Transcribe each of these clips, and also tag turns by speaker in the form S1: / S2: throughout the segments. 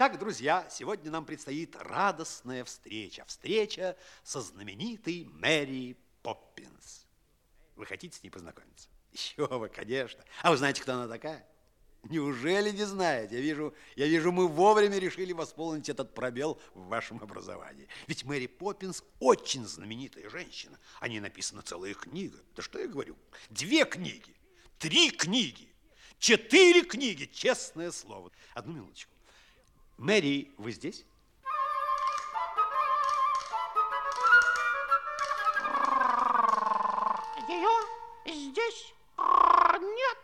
S1: Итак, друзья, сегодня нам предстоит радостная встреча. Встреча со знаменитой Мэри Поппинс. Вы хотите с ней познакомиться? Еще бы, конечно. А вы знаете, кто она такая? Неужели не знаете? Я вижу, я вижу, мы вовремя решили восполнить этот пробел в вашем образовании. Ведь Мэри Поппинс очень знаменитая женщина. О ней написана целая книга. Да что я говорю? Две книги, три книги, четыре книги, честное слово. Одну минуточку. Мэри, вы здесь?
S2: Ее здесь нет.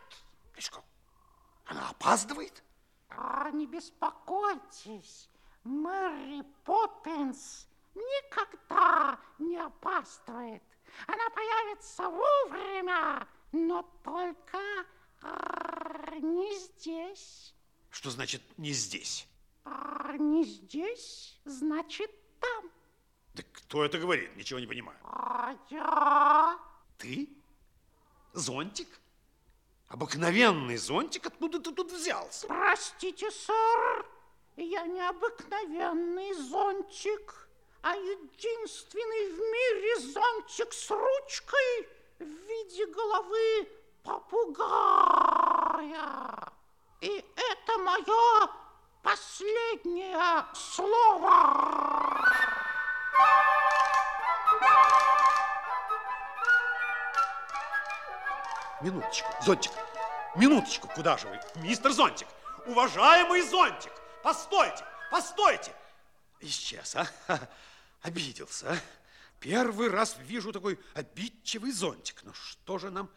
S1: Что? Она опаздывает?
S2: Не беспокойтесь, Мэри Поппинс никогда не опаздывает. Она появится вовремя, но только не здесь.
S1: Что значит не здесь?
S2: А не здесь, значит там.
S1: Да кто это говорит? Ничего не понимаю.
S2: А я...
S1: Ты? Зонтик? Обыкновенный зонтик? Откуда ты тут взялся?
S2: Простите, сэр, я не обыкновенный зонтик, а единственный в мире зонтик с ручкой в виде головы попугая. И это мое последнее слово.
S1: Минуточку, зонтик, минуточку, куда же вы? Мистер Зонтик, уважаемый зонтик, постойте, постойте. Исчез, а? Обиделся, а? Первый раз вижу такой обидчивый зонтик. Ну что же нам,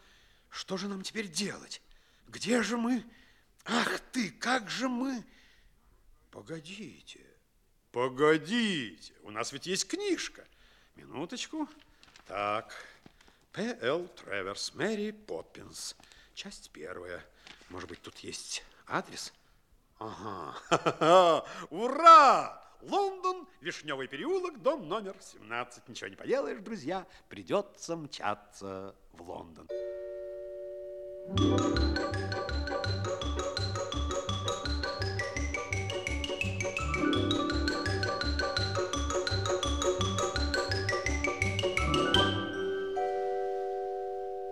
S1: что же нам теперь делать? Где же мы? Ах ты, как же мы... Погодите, погодите, у нас ведь есть книжка. Минуточку. Так, П.Л. Треверс, Мэри Поппинс. Часть первая. Может быть, тут есть адрес? Ага, ура! Лондон, Вишневый переулок, дом номер 17. Ничего не поделаешь, друзья, придется мчаться в Лондон.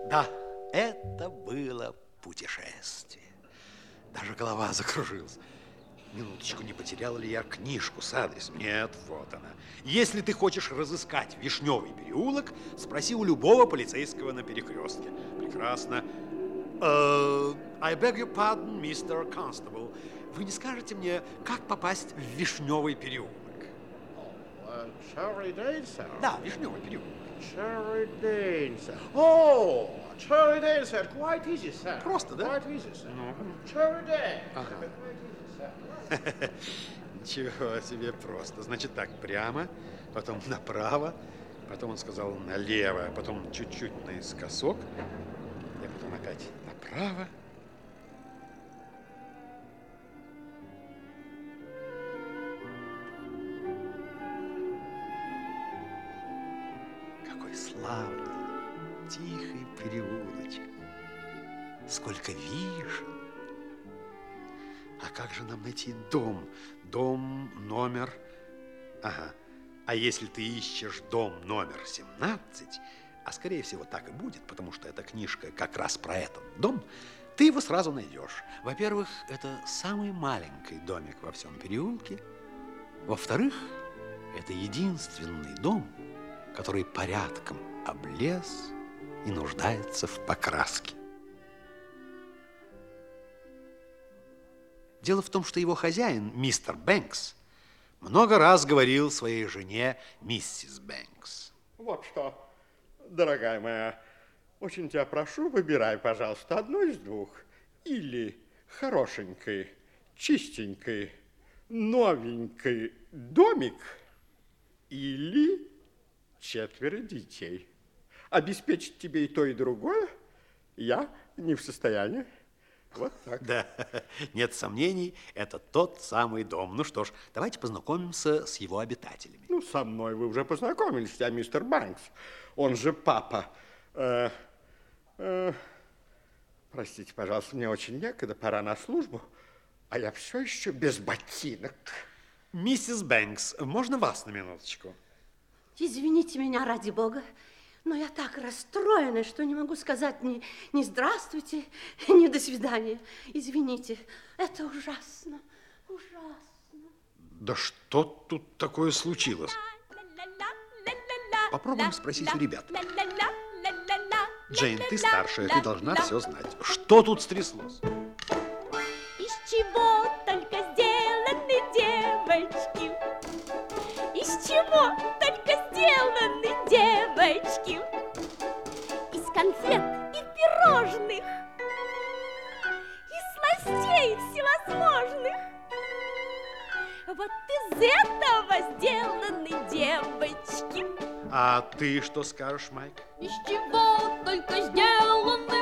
S1: Да, это было путешествие. Даже голова закружилась. Минуточку, не потерял ли я книжку с адресом? Нет, вот она. Если ты хочешь разыскать Вишневый переулок, спроси у любого полицейского на перекрестке. Прекрасно. Uh, I beg your pardon, Mr. Constable. Вы не скажете мне, как попасть в Вишневый переулок?
S3: Cherry Dane, sir.
S1: Да, Вишневый переулок.
S3: Cherry Dane, sir. Oh, Cherry Dane, sir. Quite easy, sir.
S1: Просто, да?
S3: Quite easy, sir. Cherry Dane.
S1: Ага.
S3: Quite easy, sir.
S1: Ничего себе просто. Значит так, прямо, потом направо, потом он сказал налево, потом чуть-чуть наискосок, и потом опять направо. Какой славный, тихий переулочек. Сколько вишен. А как же нам найти дом? Дом номер... Ага. А если ты ищешь дом номер 17, а скорее всего так и будет, потому что эта книжка как раз про этот дом, ты его сразу найдешь. Во-первых, это самый маленький домик во всем переулке. Во-вторых, это единственный дом, который порядком облез и нуждается в покраске. Дело в том, что его хозяин, мистер Бэнкс, много раз говорил своей жене, миссис Бэнкс.
S3: Вот что, дорогая моя, очень тебя прошу, выбирай, пожалуйста, одно из двух. Или хорошенький, чистенький, новенький домик, или четверо детей. Обеспечить тебе и то, и другое я не в состоянии. Вот так.
S1: Да, нет сомнений, это тот самый дом. Ну что ж, давайте познакомимся с его обитателями.
S3: Ну, со мной вы уже познакомились, я мистер Банкс. Он же папа. Э, э, простите, пожалуйста, мне очень некогда, пора на службу. а я все еще без ботинок.
S1: Миссис Бэнкс, можно вас на минуточку?
S4: Извините меня, ради бога, но я так расстроена, что не могу сказать ни, ни здравствуйте, ни до свидания. Извините, это ужасно, ужасно.
S1: Да что тут такое случилось? Попробуем спросить у ребят. Джейн, ты старшая, ты должна все знать. Что тут стряслось?
S5: Из чего Вот из этого сделаны девочки.
S1: А ты что скажешь, Майк?
S5: Из чего только сделаны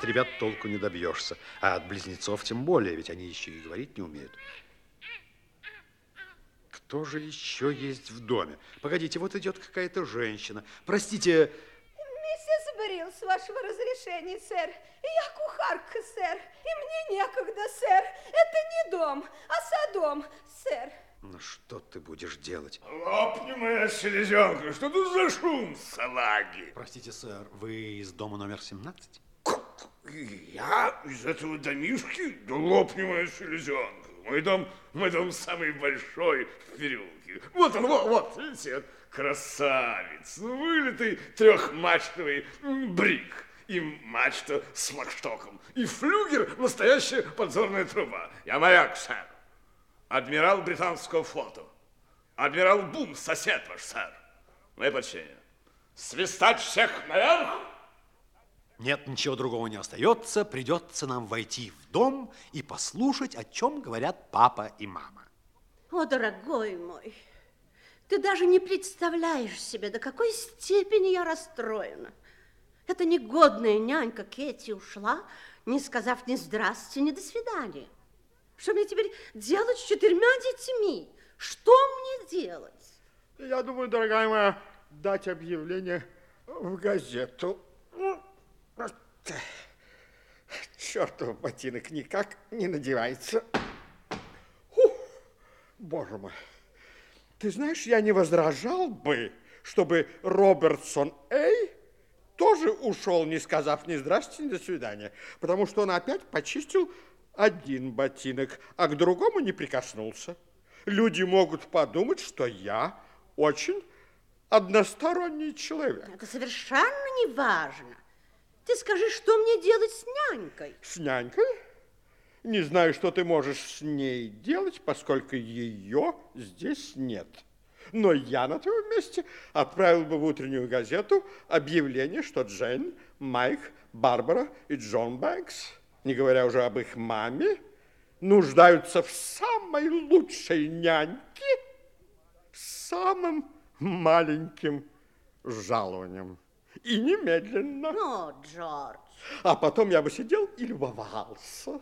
S1: от ребят толку не добьешься. А от близнецов тем более, ведь они еще и говорить не умеют. Кто же еще есть в доме? Погодите, вот идет какая-то женщина. Простите,
S6: Миссис Брил, с вашего разрешения, сэр. Я кухарка, сэр. И мне некогда, сэр. Это не дом, а садом, сэр.
S1: ну что ты будешь делать?
S7: Лопни моя селезенка, что тут за шум, салаги?
S1: Простите, сэр, вы из дома номер 17?
S7: Я из этого домишки? Да лопни моя селезенка. Мой дом, мой дом самый большой в переулке. Вот он, вот, вот, видите, красавец, ну, вылитый трехмачтовый брик. И мачта с флагштоком. И флюгер настоящая подзорная труба. Я моряк, сэр. Адмирал британского флота. Адмирал Бум, сосед ваш, сэр. Мои почтения. Свистать всех наверх?
S1: Нет, ничего другого не остается. Придется нам войти в дом и послушать, о чем говорят папа и мама.
S4: О, дорогой мой, ты даже не представляешь себе, до какой степени я расстроена. Эта негодная нянька Кэти ушла, не сказав ни здрасте, ни до свидания. Что мне теперь делать с четырьмя детьми? Что мне делать?
S3: Я думаю, дорогая моя, дать объявление в газету. Чертов ботинок никак не надевается. Фу, боже мой. Ты знаешь, я не возражал бы, чтобы Робертсон Эй тоже ушел, не сказав ни здрасте, ни до свидания, потому что он опять почистил один ботинок, а к другому не прикоснулся. Люди могут подумать, что я очень односторонний человек.
S4: Это совершенно не важно. Ты скажи, что мне делать с нянькой?
S3: С нянькой? Не знаю, что ты можешь с ней делать, поскольку ее здесь нет. Но я на твоем месте отправил бы в утреннюю газету объявление, что Джейн, Майк, Барбара и Джон Бэнкс, не говоря уже об их маме, нуждаются в самой лучшей няньке с самым маленьким жалованием. И немедленно.
S4: О, Джордж.
S3: А потом я бы сидел и любовался.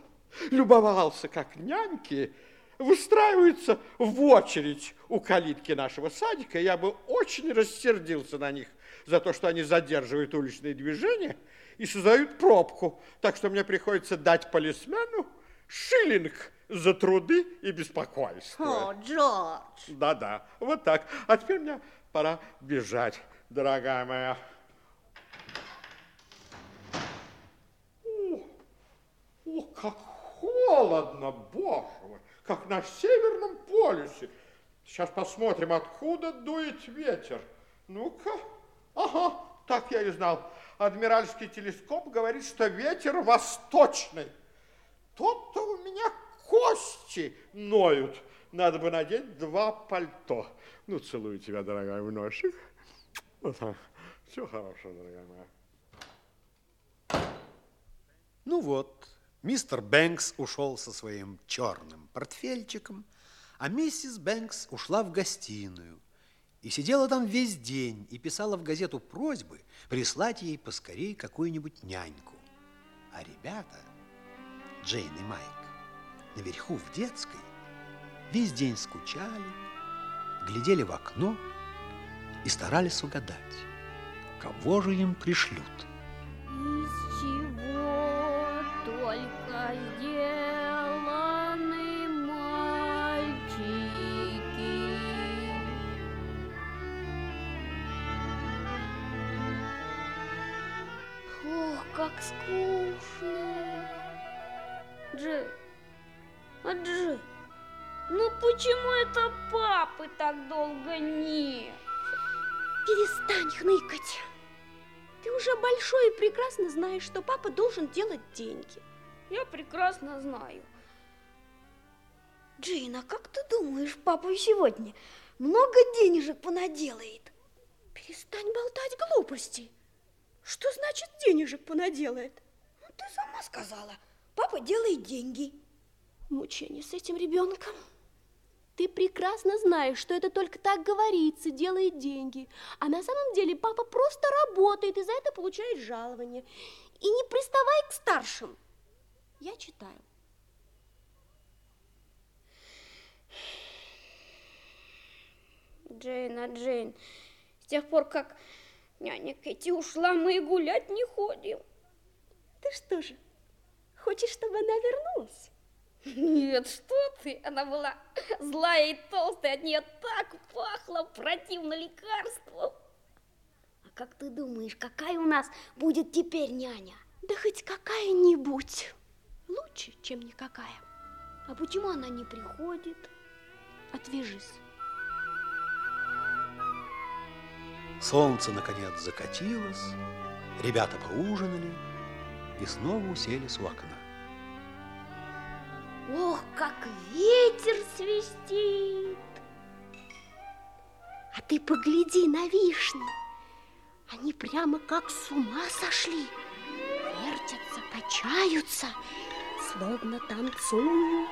S3: Любовался, как няньки выстраиваются в очередь у калитки нашего садика. Я бы очень рассердился на них за то, что они задерживают уличные движения и создают пробку. Так что мне приходится дать полисмену шиллинг за труды и беспокойство.
S4: О, Джордж.
S3: Да-да, вот так. А теперь мне пора бежать, дорогая моя. О, о, как холодно, боже мой, как на Северном полюсе. Сейчас посмотрим, откуда дует ветер. Ну-ка, ага, так я и знал. Адмиральский телескоп говорит, что ветер восточный. Тот-то у меня кости ноют. Надо бы надеть два пальто. Ну, целую тебя, дорогая, в носик. Вот так. Все хорошо, дорогая моя.
S1: Ну вот, мистер Бэнкс ушел со своим черным портфельчиком, а миссис Бэнкс ушла в гостиную И сидела там весь день и писала в газету просьбы прислать ей поскорей какую-нибудь няньку. А ребята, Джейн и Майк, наверху в детской, весь день скучали, глядели в окно и старались угадать, кого же им пришлют.
S8: Из чего Как скучно. Джей, а Джей, ну почему это папы так долго нет?
S5: Перестань хныкать. Ты уже большой и прекрасно знаешь, что папа должен делать деньги.
S8: Я прекрасно знаю. Джейн, а как ты думаешь, папа сегодня много денежек понаделает?
S5: Перестань болтать глупости. Что значит денежек понаделает?
S8: Ну, ты сама сказала, папа делает деньги.
S5: Мучение с этим ребенком. Ты прекрасно знаешь, что это только так говорится, делает деньги. А на самом деле папа просто работает и за это получает жалование. И не приставай к старшим. Я читаю.
S8: Джейн, а Джейн, с тех пор, как няня Кэти ушла, мы и гулять не ходим.
S5: Ты что же, хочешь, чтобы она вернулась?
S8: Нет, что ты, она была злая и толстая, от нее так пахло противно лекарством. А как ты думаешь, какая у нас будет теперь няня?
S5: Да хоть какая-нибудь. Лучше, чем никакая.
S8: А почему она не приходит?
S5: Отвяжись.
S1: Солнце, наконец, закатилось, ребята поужинали и снова уселись у окна.
S8: Ох, как ветер свистит!
S5: А ты погляди на вишни. Они прямо как с ума сошли. Вертятся, качаются, словно танцуют.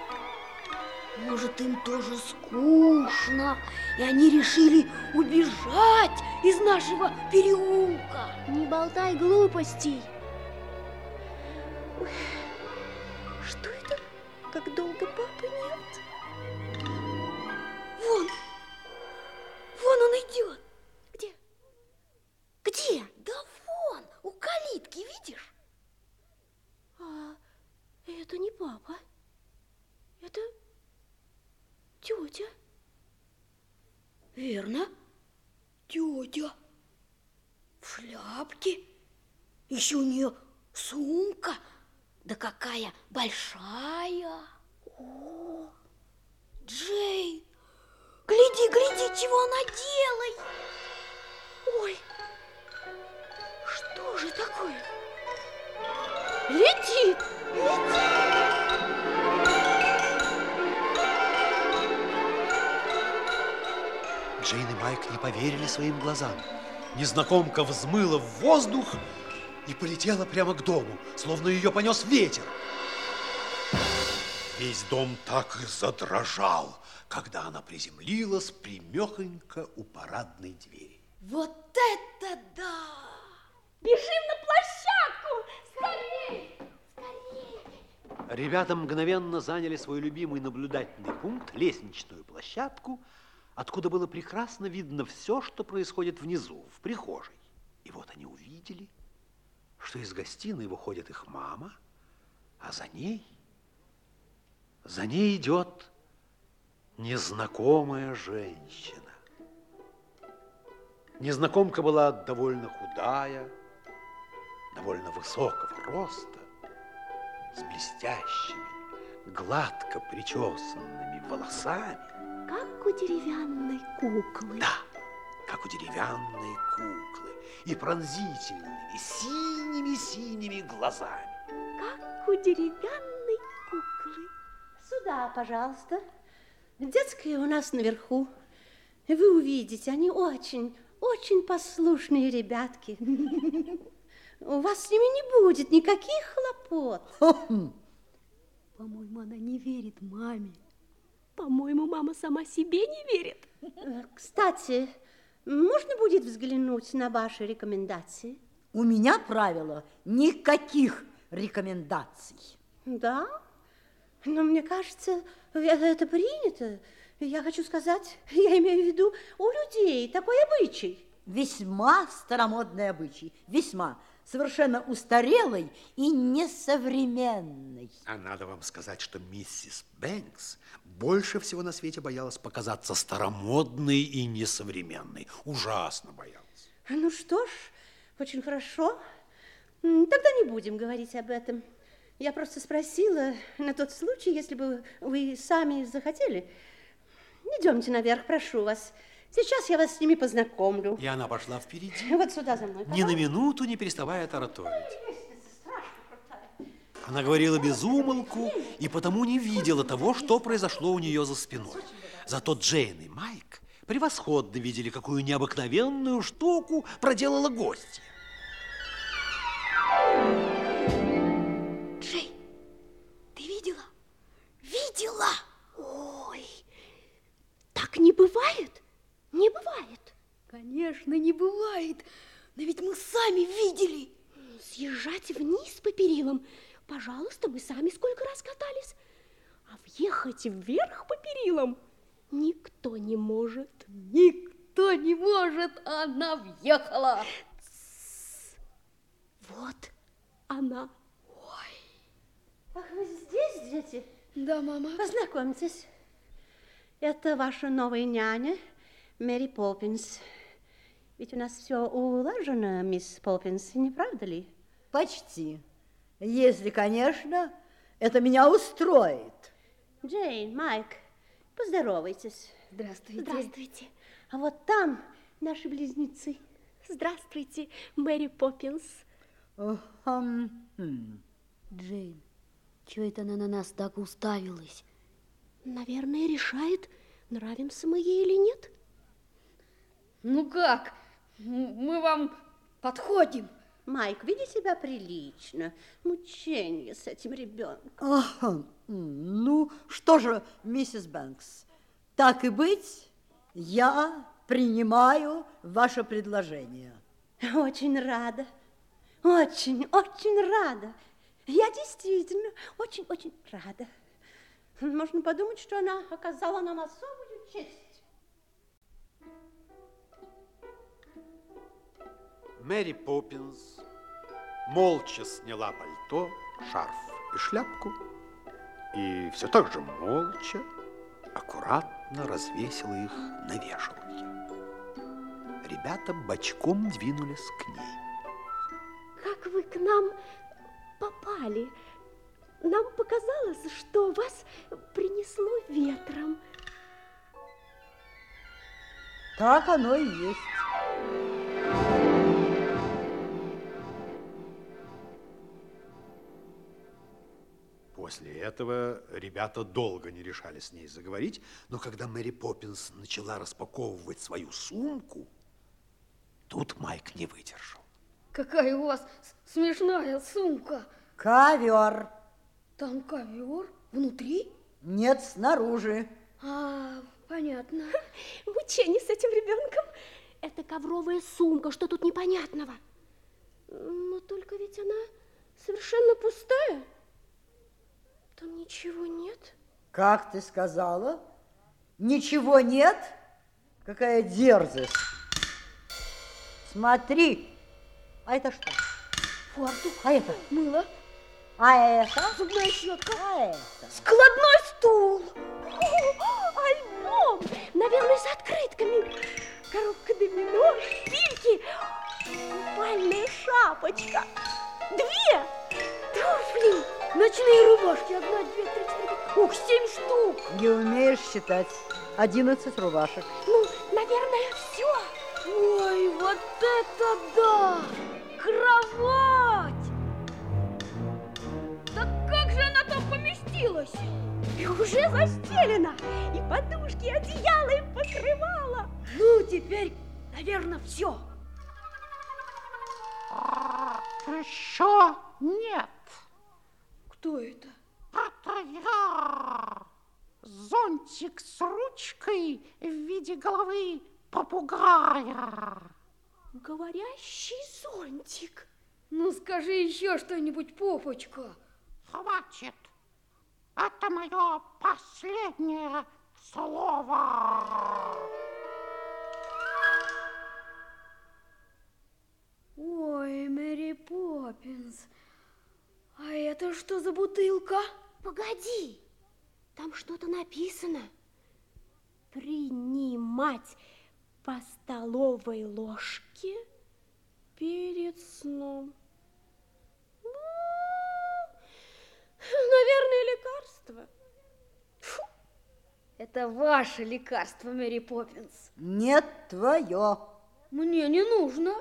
S8: Может, им тоже скучно, и они решили убежать из нашего переулка.
S5: Не болтай глупостей. Ой, что это? Как долго папы нет?
S8: Вон, вон он идет.
S5: Где?
S8: Где? Да вон, у калитки, видишь?
S5: А это не папа. Это тетя.
S8: Верно, тетя. В шляпке. Еще у нее сумка. Да какая большая. О, Джейн, гляди, гляди, чего она делает.
S5: Ой, что же такое? Летит, летит.
S1: Джейн и Майк не поверили своим глазам. Незнакомка взмыла в воздух и полетела прямо к дому, словно ее понес ветер. Весь дом так и задрожал, когда она приземлилась примехонько у парадной двери.
S8: Вот это да!
S5: Бежим на площадку! Скорей! Скорей!
S1: Ребята мгновенно заняли свой любимый наблюдательный пункт, лестничную площадку, откуда было прекрасно видно все, что происходит внизу, в прихожей. И вот они увидели, что из гостиной выходит их мама, а за ней, за ней идет незнакомая женщина. Незнакомка была довольно худая, довольно высокого роста, с блестящими, гладко причесанными волосами.
S5: Как у деревянной куклы.
S1: Да, как у деревянной куклы. И пронзительными, синими-синими глазами.
S5: Как у деревянной куклы. Сюда, пожалуйста. Детская у нас наверху. Вы увидите, они очень, очень послушные ребятки. У вас с ними не будет никаких хлопот.
S4: По-моему, она не верит маме. По-моему, мама сама себе не верит.
S5: Кстати,
S4: можно будет взглянуть на ваши рекомендации?
S9: У меня правило никаких рекомендаций.
S4: Да? Но мне кажется, это, это принято. Я хочу сказать, я имею в виду у людей такой обычай.
S9: Весьма старомодный обычай, весьма совершенно устарелый и несовременный.
S1: А надо вам сказать, что миссис Бэнкс больше всего на свете боялась показаться старомодной и несовременной. Ужасно боялась.
S4: Ну что ж, очень хорошо. Тогда не будем говорить об этом. Я просто спросила на тот случай, если бы вы сами захотели. Идемте наверх, прошу вас. Сейчас я вас с ними познакомлю.
S1: И она пошла впереди.
S4: Вот сюда за мной.
S1: Ни на минуту не переставая тараторить. Она говорила без умолку и потому не видела того, что произошло у нее за спиной. Зато Джейн и Майк превосходно видели, какую необыкновенную штуку проделала гостья.
S5: Джей, ты видела? Видела? Ой, так не бывает? Не бывает.
S6: Конечно, не бывает. Но ведь мы сами видели.
S5: Съезжать вниз по перилам. Пожалуйста, мы сами сколько раз катались. А въехать вверх по перилам никто не может.
S6: Никто не может, а она въехала.
S5: Вот она.
S4: Ах, вы здесь, дети?
S6: Да, мама.
S4: Познакомьтесь. Это ваша новая няня, Мэри Поппинс. Ведь у нас все улажено, мисс Поппинс, не правда ли?
S9: Почти. Если, конечно, это меня устроит.
S4: Джейн, Майк, поздоровайтесь.
S6: Здравствуйте.
S5: Здравствуйте.
S4: А вот там наши близнецы.
S5: Здравствуйте, Мэри Поппинс.
S9: Хм. Хм.
S6: Джейн, чего это она на нас так уставилась?
S5: Наверное, решает, нравимся мы ей или нет.
S6: Ну как? Мы вам подходим.
S4: Майк, веди себя прилично. Мучение с этим ребенком.
S9: Ага. Ну, что же, миссис Бэнкс, так и быть, я принимаю ваше предложение.
S4: Очень рада. Очень, очень рада. Я действительно очень-очень рада. Можно подумать, что она оказала нам особую честь.
S1: Мэри Поппинс молча сняла пальто, шарф и шляпку и все так же молча, аккуратно развесила их на вешалке. Ребята бочком двинулись к ней.
S5: Как вы к нам попали? Нам показалось, что вас принесло ветром.
S9: Так оно и есть.
S1: Этого ребята долго не решали с ней заговорить, но когда Мэри Поппинс начала распаковывать свою сумку, тут Майк не выдержал.
S6: Какая у вас смешная сумка.
S9: Ковер.
S6: Там ковер внутри?
S9: Нет, снаружи.
S6: А, понятно.
S5: Мучение с этим ребенком. Это ковровая сумка, что тут непонятного? Но только ведь она совершенно пустая. Там ничего нет.
S9: Как ты сказала? Ничего нет? Какая дерзость. Смотри. А это что?
S6: Фартук,
S9: А это?
S6: мыло,
S9: А это?
S6: зубная щетка,
S9: А это?
S5: Складной стул. Альбом. Наверное, с открытками. Коробка домино, шпильки, купальная шапочка. Две туфли.
S6: Ночные рубашки. Одна, две, три, четыре. Ух, семь штук.
S9: Не умеешь считать. Одиннадцать рубашек.
S5: Ну, наверное, все.
S6: Ой, вот это да! Кровать! Да как же она там поместилась?
S5: И уже застелена. И подушки, и одеяло, и покрывало.
S6: Ну, теперь, наверное, все.
S2: Еще нет.
S6: Кто это?
S2: Зонтик с ручкой в виде головы попугая.
S5: Говорящий зонтик.
S6: Ну, скажи еще что-нибудь, Попочка.
S2: Хватит. Это мое последнее слово.
S6: Ой, Мэри Поппинс, а это что за бутылка?
S5: Погоди, там что-то написано. Принимать по столовой ложке перед сном. Ну, наверное, лекарство.
S6: Фу. Это ваше лекарство, Мэри Поппинс.
S9: Нет, твое.
S6: Мне не нужно.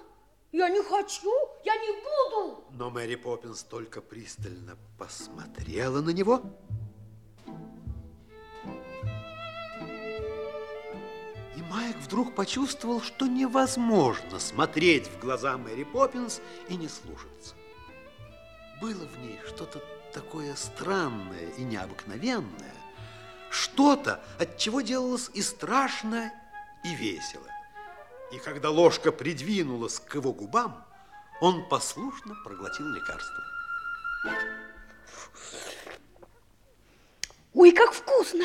S6: Я не хочу, я не буду.
S1: Но Мэри Поппинс только пристально посмотрела на него. И Майк вдруг почувствовал, что невозможно смотреть в глаза Мэри Поппинс и не слушаться. Было в ней что-то такое странное и необыкновенное, что-то, от чего делалось и страшно, и весело. И когда ложка придвинулась к его губам, он послушно проглотил лекарство.
S6: Ой, как вкусно!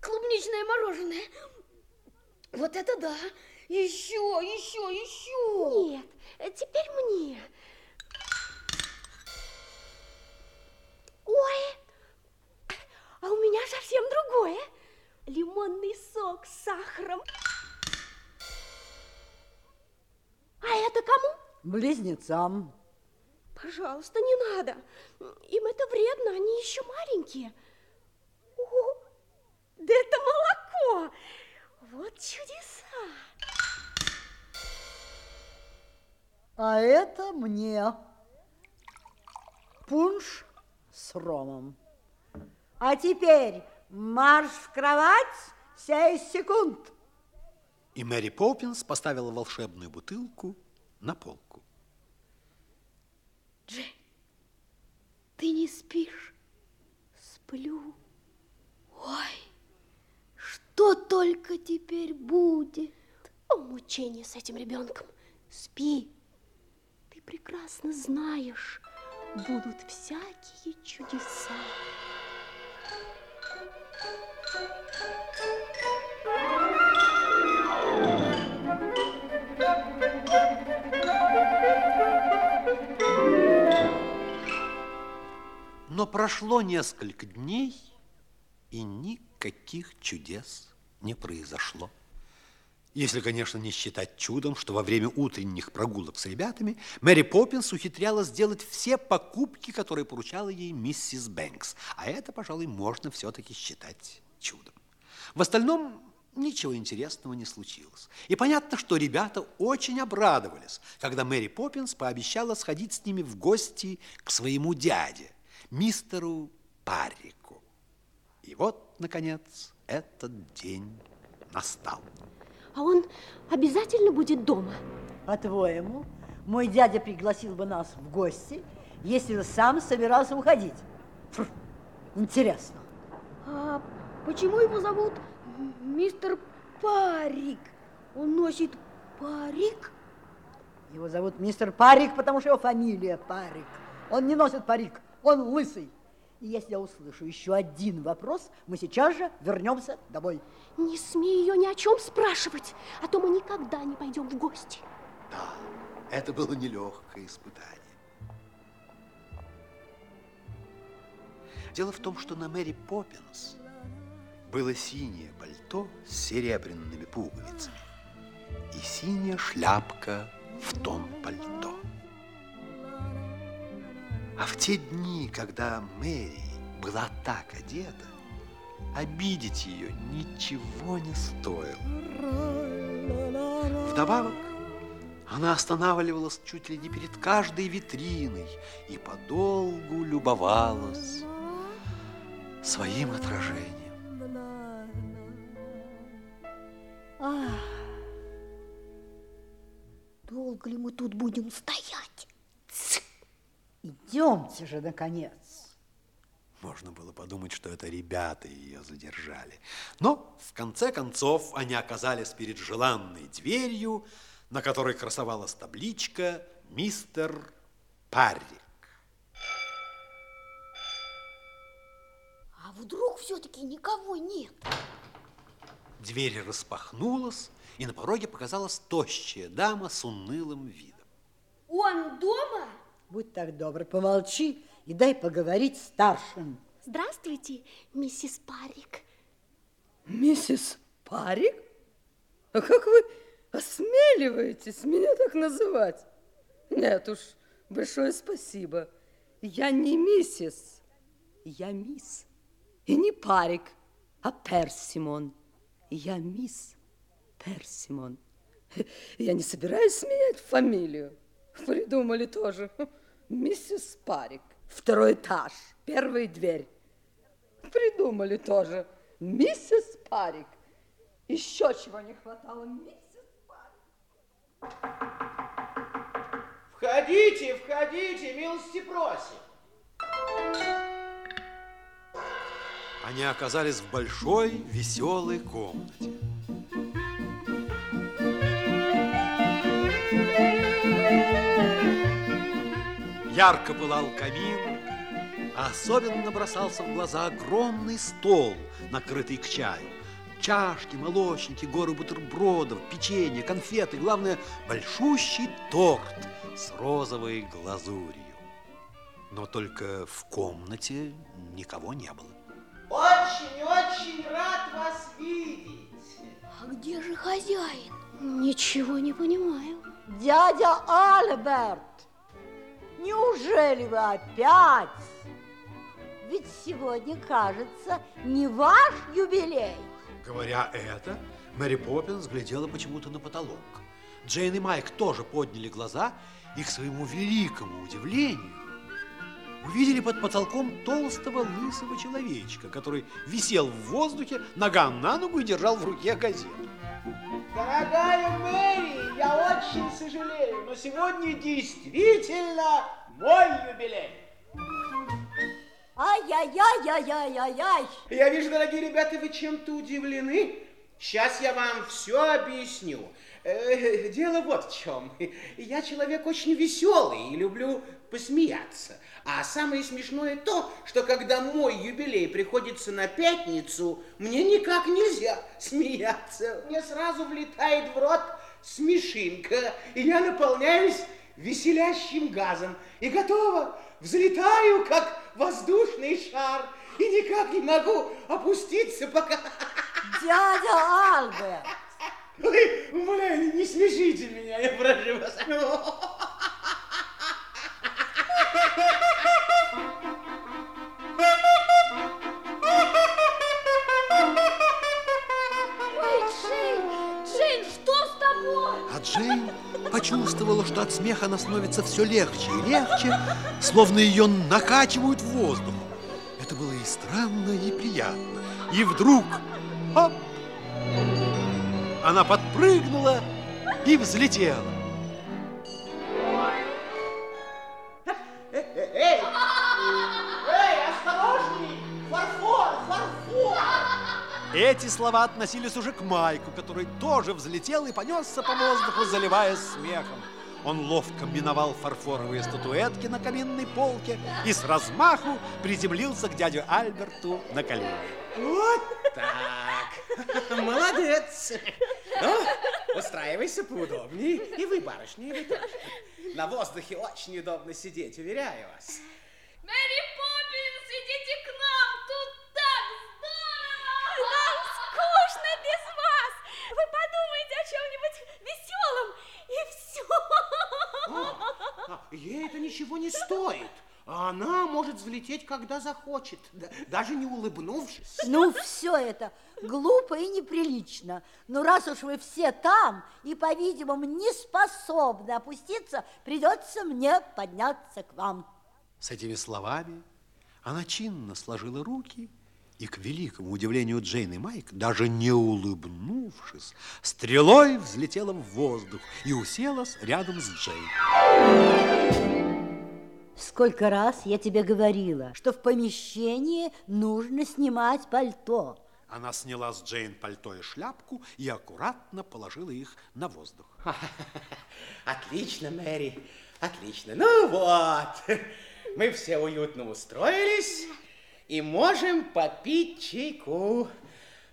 S6: Клубничное мороженое. Вот это да! Еще, еще, еще!
S5: Нет, теперь мне. Ой, а у меня совсем другое. Лимонный сок с сахаром. А это кому?
S9: Близнецам.
S5: Пожалуйста, не надо. Им это вредно, они еще маленькие. О, да это молоко! Вот чудеса!
S9: А это мне. Пунш с ромом. А теперь марш в кровать, сей секунд.
S1: И Мэри Поппинс поставила волшебную бутылку на полку.
S5: Джей, ты не спишь? Сплю.
S6: Ой, что только теперь будет?
S5: О, мучение с этим ребенком. Спи. Ты прекрасно знаешь, будут всякие чудеса.
S1: Но прошло несколько дней, и никаких чудес не произошло. Если, конечно, не считать чудом, что во время утренних прогулок с ребятами Мэри Поппинс ухитрялась сделать все покупки, которые поручала ей миссис Бэнкс. А это, пожалуй, можно все-таки считать чудом. В остальном ничего интересного не случилось. И понятно, что ребята очень обрадовались, когда Мэри Поппинс пообещала сходить с ними в гости к своему дяде, мистеру Паррику. И вот, наконец, этот день настал.
S5: А он обязательно будет дома?
S9: По-твоему, мой дядя пригласил бы нас в гости, если бы сам собирался уходить? Фу, интересно.
S6: А почему его зовут мистер Парик? Он носит парик?
S9: Его зовут мистер Парик, потому что его фамилия Парик. Он не носит парик, он лысый. И если я услышу еще один вопрос, мы сейчас же вернемся домой.
S5: Не смей ее ни о чем спрашивать, а то мы никогда не пойдем в гости.
S1: Да, это было нелегкое испытание. Дело в том, что на Мэри Поппинс было синее пальто с серебряными пуговицами и синяя шляпка в тон пальто. А в те дни, когда Мэри была так одета, обидеть ее ничего не стоило. Вдобавок, она останавливалась чуть ли не перед каждой витриной и подолгу любовалась своим отражением.
S6: Долго ли мы тут будем стоять?
S9: Идемте же, наконец.
S1: Можно было подумать, что это ребята ее задержали. Но, в конце концов, они оказались перед желанной дверью, на которой красовалась табличка «Мистер Паррик».
S6: А вдруг все-таки никого нет?
S1: Дверь распахнулась, и на пороге показалась тощая дама с унылым видом.
S6: Он дома?
S9: Будь так добр, помолчи и дай поговорить старшим.
S5: Здравствуйте, миссис Парик.
S10: Миссис Парик? А как вы осмеливаетесь меня так называть? Нет уж, большое спасибо. Я не миссис, я мисс. И не Парик, а Персимон. Я мисс Персимон. Я не собираюсь менять фамилию. Придумали тоже. Миссис Парик. Второй этаж, первая дверь. Придумали тоже. Миссис Парик. Еще чего не хватало. Миссис Парик.
S11: Входите, входите, милости просим.
S1: Они оказались в большой, веселой комнате. Ярко пылал камин, а особенно бросался в глаза огромный стол, накрытый к чаю. Чашки, молочники, горы бутербродов, печенье, конфеты, главное, большущий торт с розовой глазурью. Но только в комнате никого не было.
S11: Очень-очень рад вас видеть.
S6: А где же хозяин?
S5: Ничего не понимаю.
S9: Дядя Альберт, неужели вы опять? Ведь сегодня, кажется, не ваш юбилей.
S1: Говоря это, Мэри Поппинс глядела почему-то на потолок. Джейн и Майк тоже подняли глаза и, к своему великому удивлению, увидели под потолком толстого лысого человечка, который висел в воздухе, нога на ногу и держал в руке газету.
S11: Дорогая Мэри, я очень сожалею, но сегодня действительно мой юбилей.
S9: Ай-яй-яй-яй-яй-яй-яй.
S11: Я вижу, дорогие ребята, вы чем-то удивлены. Сейчас я вам все объясню. Э, дело вот в чем. Я человек очень веселый и люблю посмеяться. А самое смешное то, что когда мой юбилей приходится на пятницу, мне никак нельзя смеяться. Мне сразу влетает в рот смешинка, и я наполняюсь веселящим газом. И готово, взлетаю, как воздушный шар, и никак не могу опуститься, пока...
S9: Дядя Альберт.
S11: Ой, умоляю, не смешите меня, я прошу вас.
S1: Почувствовала, что от смеха она становится все легче и легче, словно ее накачивают воздух. Это было и странно, и приятно. И вдруг, хоп, она подпрыгнула и взлетела. Эти слова относились уже к Майку, который тоже взлетел и понесся по воздуху, заливаясь смехом. Он ловко миновал фарфоровые статуэтки на каминной полке и с размаху приземлился к дяде Альберту на колени.
S11: Вот так. Молодец. Ну, устраивайся поудобнее. И вы, барышня, и вы тоже. На воздухе очень удобно сидеть, уверяю вас.
S6: Мэри Поппинс, идите к нам, тут так здорово! Нам скучно без вас! Вы подумайте о чем-нибудь веселом, и все.
S11: А, ей это ничего не стоит. А Она может взлететь, когда захочет, да- даже не улыбнувшись.
S9: Ну, все это глупо и неприлично. Но раз уж вы все там и, по-видимому, не способны опуститься, придется мне подняться к вам.
S1: С этими словами она чинно сложила руки и, к великому удивлению Джейн и Майк, даже не улыбнувшись, стрелой взлетела в воздух и уселась рядом с Джейн.
S9: Сколько раз я тебе говорила, что в помещении нужно снимать пальто.
S1: Она сняла с Джейн пальто и шляпку и аккуратно положила их на воздух.
S11: Отлично, Мэри, отлично. Ну вот, мы все уютно устроились и можем попить чайку.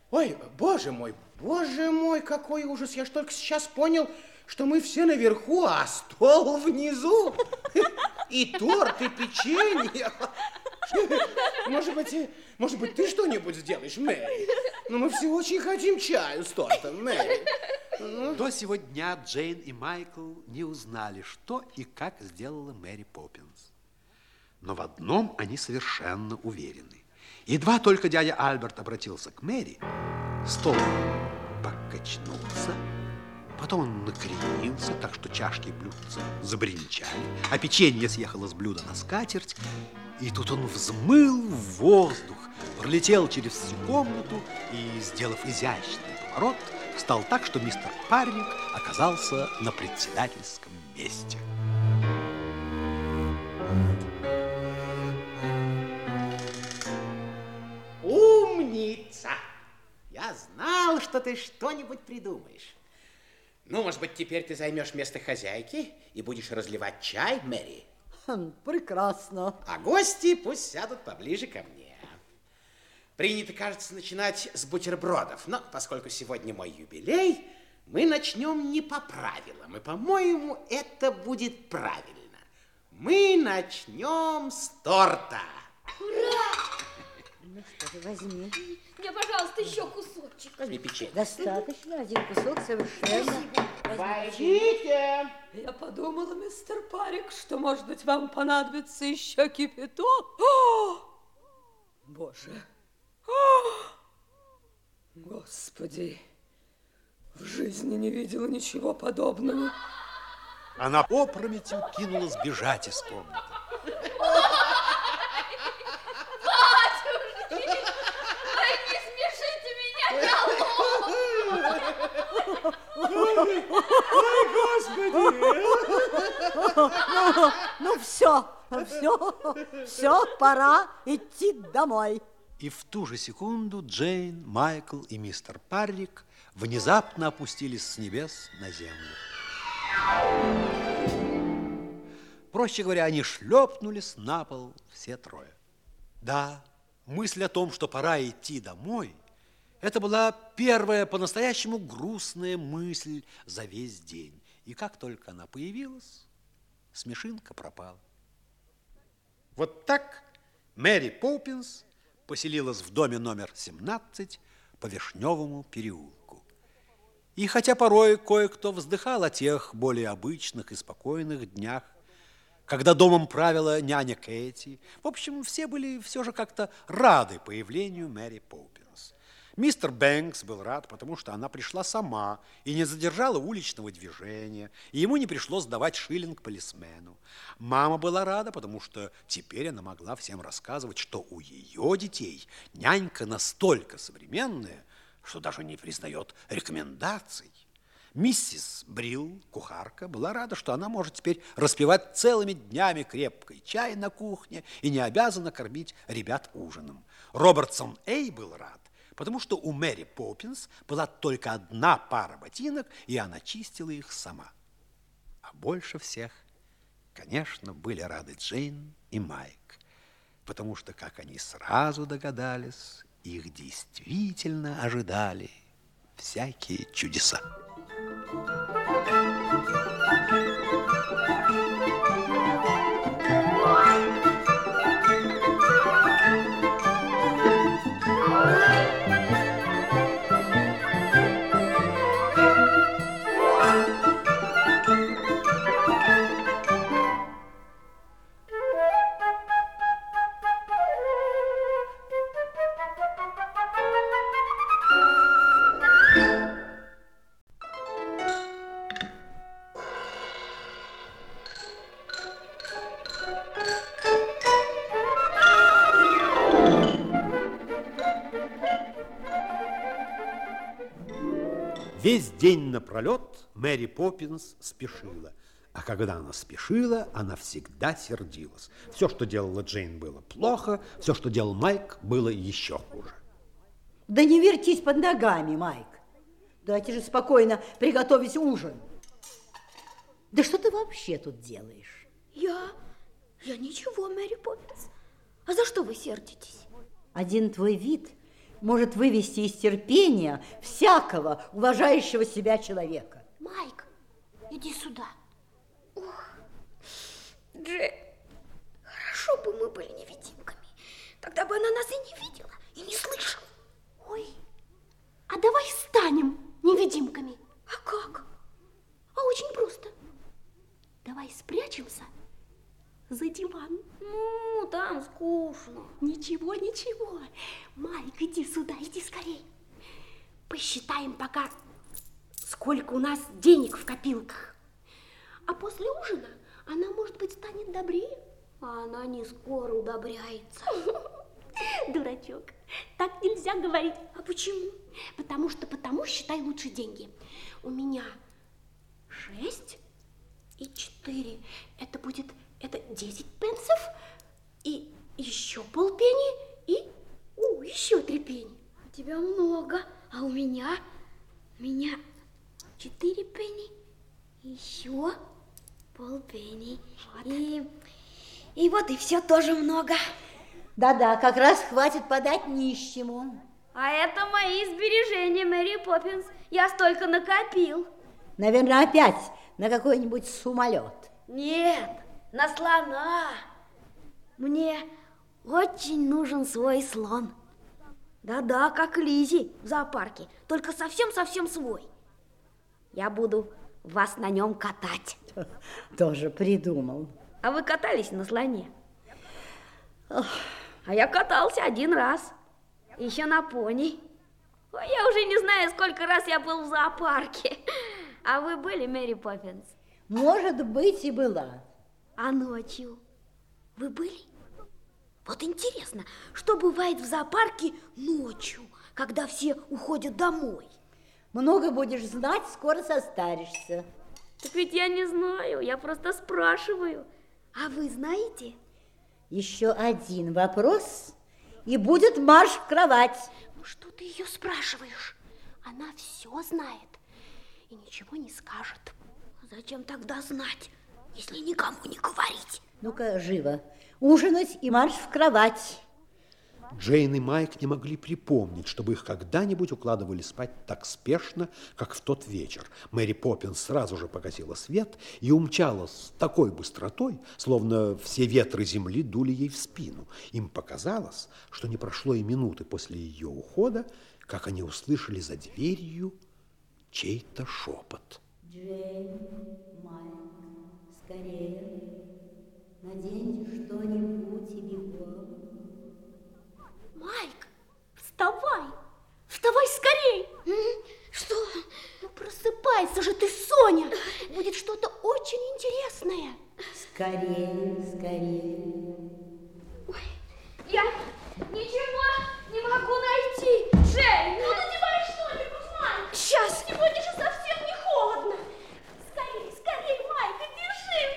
S11: Ой, боже мой, боже мой, какой ужас. Я ж только сейчас понял, что мы все наверху, а стол внизу. И торт, и печенье. Может быть, может быть, ты что-нибудь сделаешь, Мэри? Ну, мы все очень хотим чаю с тортом, Мэри.
S1: До сего дня Джейн и Майкл не узнали, что и как сделала Мэри Поппинс. Но в одном они совершенно уверены. Едва только дядя Альберт обратился к Мэри, стол покачнулся, потом он накренился, так что чашки и блюдца забринчали, а печенье съехало с блюда на скатерть, и тут он взмыл в воздух, пролетел через всю комнату и, сделав изящный поворот, встал так, что мистер Парник оказался на председательском месте.
S11: Умница! Я знал, что ты что-нибудь придумаешь. Ну, может быть, теперь ты займешь место хозяйки и будешь разливать чай, Мэри?
S9: Хм, прекрасно.
S11: А гости пусть сядут поближе ко мне. Принято, кажется, начинать с бутербродов, но поскольку сегодня мой юбилей, мы начнем не по правилам, и, по-моему, это будет правильно. Мы начнем с торта.
S9: Ну что же, возьми.
S5: Мне, пожалуйста, еще кусочек.
S11: Возьми печенье.
S9: Достаточно, один кусок совершенно.
S11: Войдите.
S10: Я подумала, мистер Парик, что, может быть, вам понадобится еще кипяток. О! Боже! О! Господи! В жизни не видела ничего подобного.
S1: Она опрометью кинулась бежать из комнаты.
S6: Батюшки! Ой, не смешите меня,
S9: Ну, ну все, все, все, пора идти домой.
S1: И в ту же секунду Джейн, Майкл и мистер Паррик внезапно опустились с небес на землю. Проще говоря, они шлепнулись на пол все трое. Да, мысль о том, что пора идти домой, это была первая по-настоящему грустная мысль за весь день. И как только она появилась, смешинка пропала. Вот так Мэри Поппинс поселилась в доме номер 17 по Вишневому переулку. И хотя порой кое-кто вздыхал о тех более обычных и спокойных днях, когда домом правила няня Кэти, в общем, все были все же как-то рады появлению Мэри Поппинс. Мистер Бэнкс был рад, потому что она пришла сама и не задержала уличного движения, и ему не пришлось давать шиллинг полисмену. Мама была рада, потому что теперь она могла всем рассказывать, что у ее детей нянька настолько современная, что даже не признает рекомендаций. Миссис Брил, кухарка, была рада, что она может теперь распивать целыми днями крепкий чай на кухне и не обязана кормить ребят ужином. Робертсон Эй был рад, потому что у Мэри Поппинс была только одна пара ботинок, и она чистила их сама. А больше всех, конечно, были рады Джейн и Майк, потому что, как они сразу догадались, их действительно ожидали всякие чудеса. Весь день напролет Мэри Поппинс спешила. А когда она спешила, она всегда сердилась. Все, что делала Джейн, было плохо, все, что делал Майк, было еще хуже.
S9: Да не вертись под ногами, Майк. Дайте же спокойно приготовить ужин. Да что ты вообще тут делаешь?
S8: Я? Я ничего, Мэри Поппинс. А за что вы сердитесь?
S9: Один твой вид может вывести из терпения всякого уважающего себя человека.
S8: Майк, иди сюда. Ох, Джей, хорошо бы мы были невидимками. Тогда бы она нас и не видела, и не слышала.
S5: Ой, а давай станем невидимками.
S8: А как?
S5: А очень просто. Давай спрячемся за диван.
S8: Ну, там скучно.
S5: Ничего, ничего. Майк, иди сюда, иди скорей. Посчитаем пока, сколько у нас денег в копилках. А после ужина она, может быть, станет добрее.
S8: А она не скоро удобряется.
S5: Дурачок, так нельзя говорить.
S8: А почему?
S5: Потому что, потому, считай лучше деньги. У меня шесть и четыре. Это будет, это десять пенсов. И еще полпенни. И, у, еще три пенни.
S8: У тебя много. А у меня, у меня четыре пенни. Еще полпенни. Вот. И, и вот и все тоже много.
S9: Да-да, как раз хватит подать нищему.
S8: А это мои сбережения, Мэри Поппинс. Я столько накопил.
S9: Наверное, опять на какой-нибудь сумолет.
S8: Нет, на слона. Мне очень нужен свой слон. Да-да, как Лизи в зоопарке, только совсем-совсем свой. Я буду вас на нем катать.
S9: Тоже придумал.
S8: А вы катались на слоне? А я катался один раз. Еще на пони. Ой, я уже не знаю, сколько раз я был в зоопарке. А вы были, Мэри Поппинс?
S9: Может быть, и была.
S8: А ночью вы были? Вот интересно, что бывает в зоопарке ночью, когда все уходят домой?
S9: Много будешь знать, скоро состаришься.
S8: Так ведь я не знаю, я просто спрашиваю. А вы знаете?
S9: Еще один вопрос, и будет марш в кровать.
S5: Ну что ты ее спрашиваешь? Она все знает и ничего не скажет.
S8: Зачем тогда знать, если никому не говорить?
S9: Ну-ка, живо. Ужинать и марш в кровать.
S1: Джейн и Майк не могли припомнить, чтобы их когда-нибудь укладывали спать так спешно, как в тот вечер. Мэри Поппинс сразу же погасила свет и умчала с такой быстротой, словно все ветры земли дули ей в спину. Им показалось, что не прошло и минуты после ее ухода, как они услышали за дверью чей-то шепот.
S9: Джейн, Майк, скорее, наденьте что-нибудь и бегом.
S5: Майк, вставай! Вставай скорей!
S8: Что?
S5: Ну, просыпайся же ты, Соня! Будет что-то очень интересное.
S9: Скорее, скорее.
S8: Ой, я ничего не могу найти. Джейн!
S5: Ну, надевай что-нибудь, Майк!
S8: Сейчас!
S5: Сегодня же совсем не холодно. Скорей, скорей, Майк, и бежим!
S8: Бежим!
S5: Бежим!
S9: Скорее, скорее.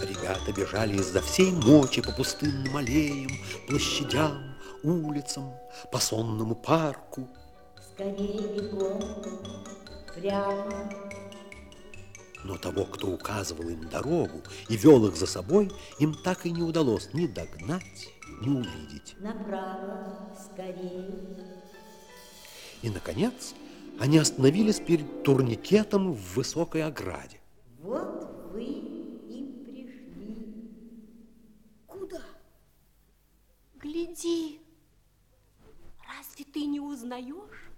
S1: Ребята бежали изо всей мочи по пустынным аллеям, площадям, улицам, по сонному парку.
S9: Скорее бегом. Прямо.
S1: Но того, кто указывал им дорогу и вел их за собой, им так и не удалось ни догнать, ни увидеть.
S9: Направо. Скорее.
S1: И, наконец, они остановились перед турникетом в высокой ограде.
S9: Вот вы и пришли.
S8: Куда?
S5: Гляди, разве ты не узнаешь?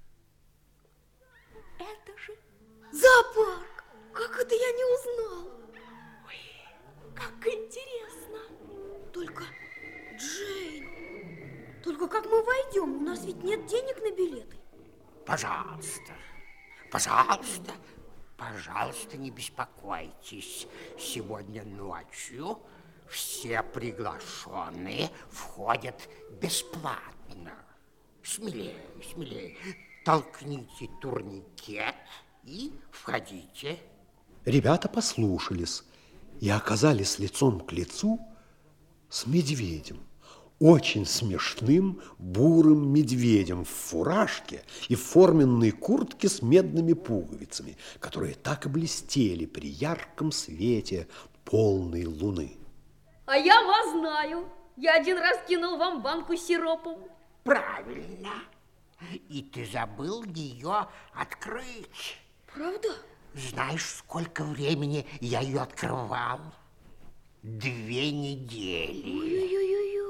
S5: Это же
S8: Зоопарк!
S12: Пожалуйста, пожалуйста, не беспокойтесь. Сегодня ночью Все приглашенные входят бесплатно. Смелее, смелее. Толкните турникет и входите.
S1: Ребята послушались и оказались лицом к лицу с медведем. Очень смешным бурым медведем в фуражке и в форменной куртке с медными пуговицами, которые так и блестели при ярком свете полной луны.
S6: А я вас знаю. Я один раз кинул вам банку с сиропом.
S12: Правильно. И ты забыл ее открыть.
S6: Правда?
S12: Знаешь, сколько времени я ее открывал? Две недели.
S6: Ой-ой-ой-ой.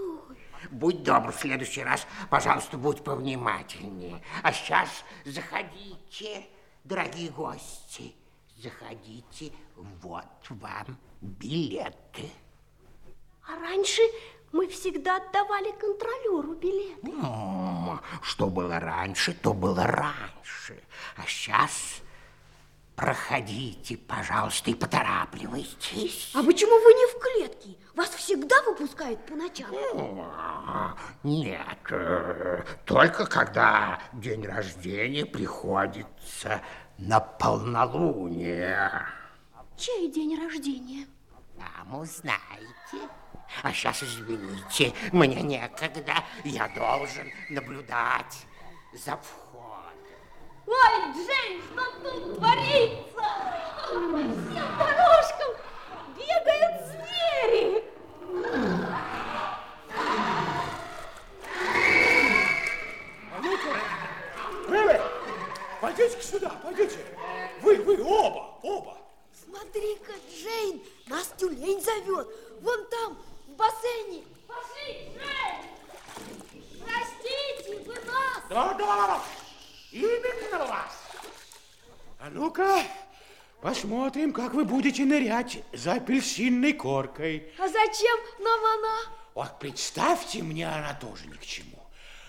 S12: Будь добр, в следующий раз, пожалуйста, будь повнимательнее. А сейчас заходите, дорогие гости. Заходите, вот вам билеты.
S5: А раньше мы всегда отдавали контролеру билеты.
S12: М, Что было раньше, то было раньше. А сейчас проходите, пожалуйста, и поторапливайтесь.
S5: А почему вы не в клетке? Вас всегда выпускают по ночам.
S12: Нет, э, только когда день рождения приходится на полнолуние.
S5: Чей день рождения?
S12: Там узнаете. А сейчас, извините, мне некогда. Я должен наблюдать за входом.
S6: Ой, Джейн, что тут творится? Всем дорожкам бегают звери.
S11: А ну-ка, вы, пойдите. Вы, вы оба, оба.
S5: Смотри-ка, Джейн, нас тюлень зовет. Вон там, в бассейне.
S6: Пошли, Джейн. Простите, вы нас.
S11: Да-да, именно вас. А ну-ка, посмотрим, как вы будете нырять за апельсинной коркой.
S6: А зачем нам она?
S11: Вот представьте, мне она тоже ни к чему.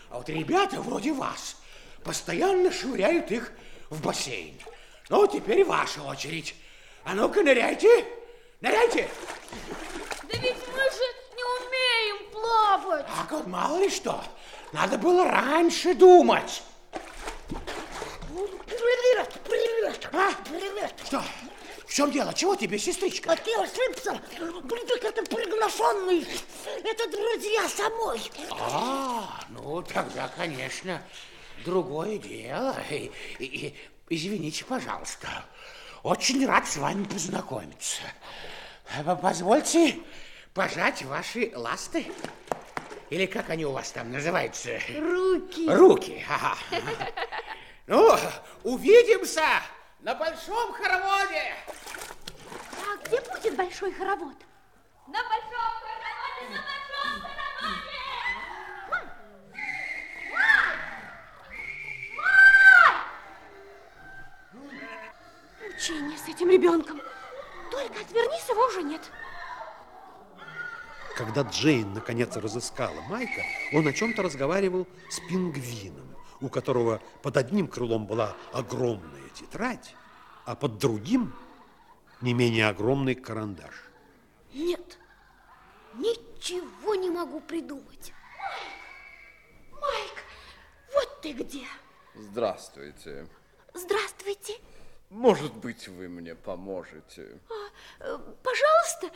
S11: А вот ребята вроде вас постоянно швыряют их в бассейн. Ну, теперь ваша очередь. А ну-ка, ныряйте, ныряйте.
S6: Да ведь мы же не умеем плавать.
S11: Так вот, мало ли что, надо было раньше думать.
S13: Привет, привет,
S11: А?
S13: привет.
S11: Что? В чем дело? Чего тебе, сестричка?
S13: А ты ошибся. Придут это приглашенные. Это друзья самой.
S11: А, ну тогда, конечно, другое дело. И- и- и извините, пожалуйста. Очень рад с вами познакомиться. Позвольте пожать ваши ласты. Или как они у вас там называются?
S5: Руки.
S11: Руки. ага. Ну, увидимся на большом хороводе.
S5: А где будет большой хоровод?
S6: На большом хороводе, на большом хороводе.
S5: Учение с этим ребенком. Только отвернись, его уже нет.
S1: Когда Джейн наконец разыскала Майка, он о чем-то разговаривал с пингвином, у которого под одним крылом была огромная тетрадь, а под другим не менее огромный карандаш.
S5: Нет, ничего не могу придумать. Майк, вот ты где.
S7: Здравствуйте.
S5: Здравствуйте.
S7: Может быть, вы мне поможете?
S5: Э, Пожалуйста,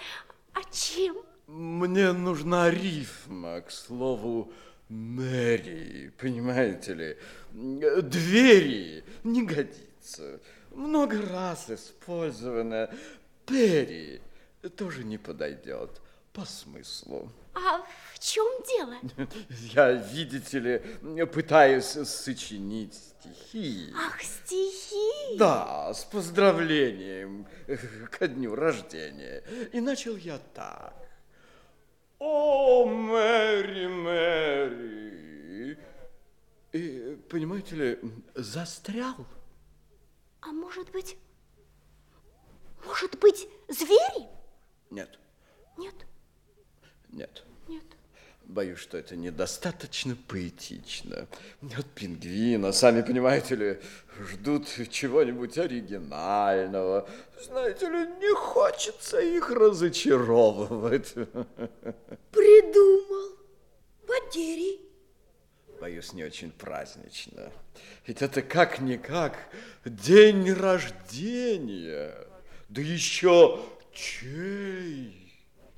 S5: а чем?
S7: Мне нужна рифма, к слову, Мэри, понимаете ли? Двери не годится. Много раз использовано. Перри тоже не подойдет по смыслу.
S5: А в чем дело?
S7: Я, видите ли, пытаюсь сочинить стихи.
S5: Ах, стихи.
S7: Да, с поздравлением ко дню рождения. И начал я так. О, Мэри, Мэри. И, понимаете ли, застрял.
S5: А может быть, может быть, звери?
S7: Нет,
S5: Нет,
S7: нет.
S5: нет.
S7: боюсь, что это недостаточно поэтично. Вот пингвина, сами понимаете ли, ждут чего-нибудь оригинального. Знаете ли, не хочется их разочаровывать.
S4: Придумал. Потери.
S7: Боюсь, не очень празднично. Ведь это как-никак день рождения. Да еще чей?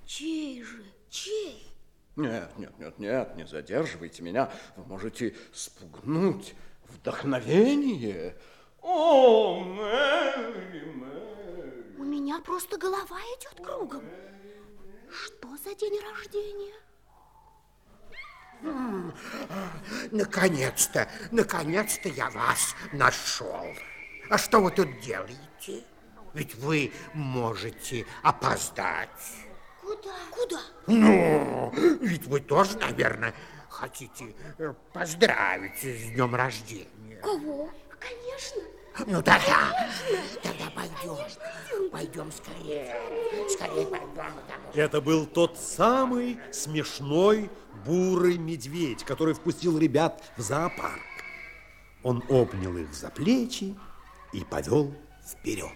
S4: Чей же? Чей?
S7: Нет, нет, нет, нет, не задерживайте меня. Вы можете спугнуть вдохновение. О, Мэри, Мэри.
S4: У меня просто голова идет кругом. Что за день рождения?
S12: Наконец-то, наконец-то я вас нашел. А что вы тут делаете? Ведь вы можете опоздать.
S4: Куда? Куда?
S12: Ну, ведь вы тоже, наверное, хотите э, поздравить с днем рождения.
S4: Кого? Конечно.
S12: Ну тогда, тогда пойдем, пойдем скорее, скорее пойдем. что-
S1: Это был тот самый смешной бурый медведь, который впустил ребят в зоопарк. Он обнял их за плечи и повел вперед.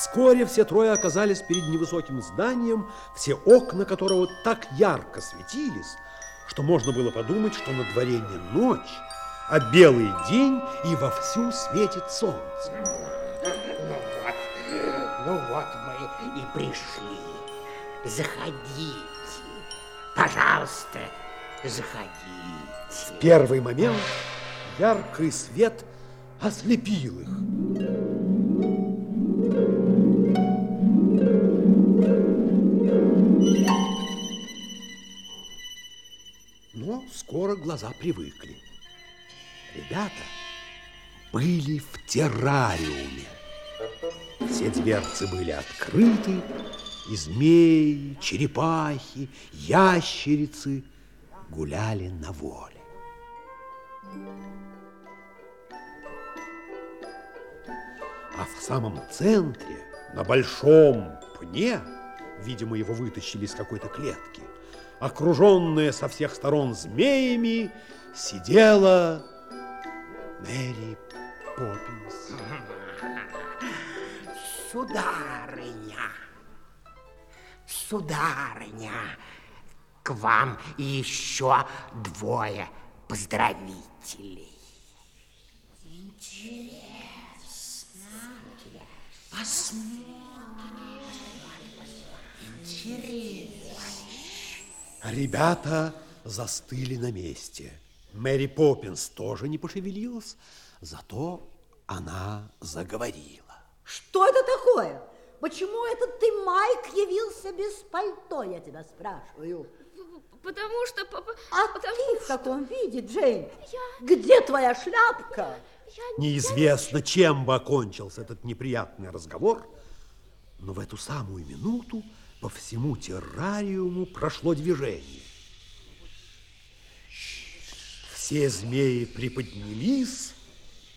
S1: Вскоре все трое оказались перед невысоким зданием, все окна которого так ярко светились, что можно было подумать, что на дворе не ночь, а белый день и вовсю светит солнце.
S12: Ну вот, ну вот мы и пришли. Заходите, пожалуйста, заходите.
S1: В первый момент яркий свет ослепил их. Но скоро глаза привыкли. Ребята были в террариуме. Все дверцы были открыты, и змеи, черепахи, ящерицы гуляли на воле. А в самом центре, на большом пне, видимо, его вытащили из какой-то клетки, окруженная со всех сторон змеями, сидела Мэри Поппинс.
S12: Сударыня, сударыня, к вам еще двое поздравителей. Интересно. Посмотрим. Интересно.
S1: Ребята застыли на месте. Мэри Поппинс тоже не пошевелилась, зато она заговорила.
S9: Что это такое? Почему этот ты, Майк, явился без пальто, я тебя спрашиваю?
S6: Потому что... папа-
S9: А ты в каком виде, Джейн? Где твоя шляпка?
S1: Неизвестно, чем бы окончился этот неприятный разговор, но в эту самую минуту по всему террариуму прошло движение. Все змеи приподнялись